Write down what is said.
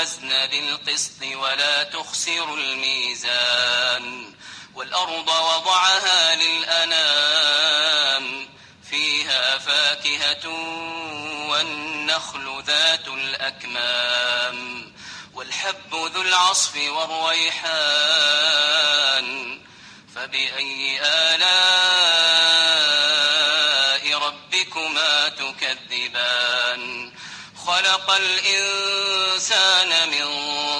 الوزن بالقسط ولا تخسروا الميزان والأرض وضعها للأنام فيها فاكهة والنخل ذات الأكمام والحب ذو العصف والريحان فبأي آلاء ربكما تكذبان؟ خلق الإنسان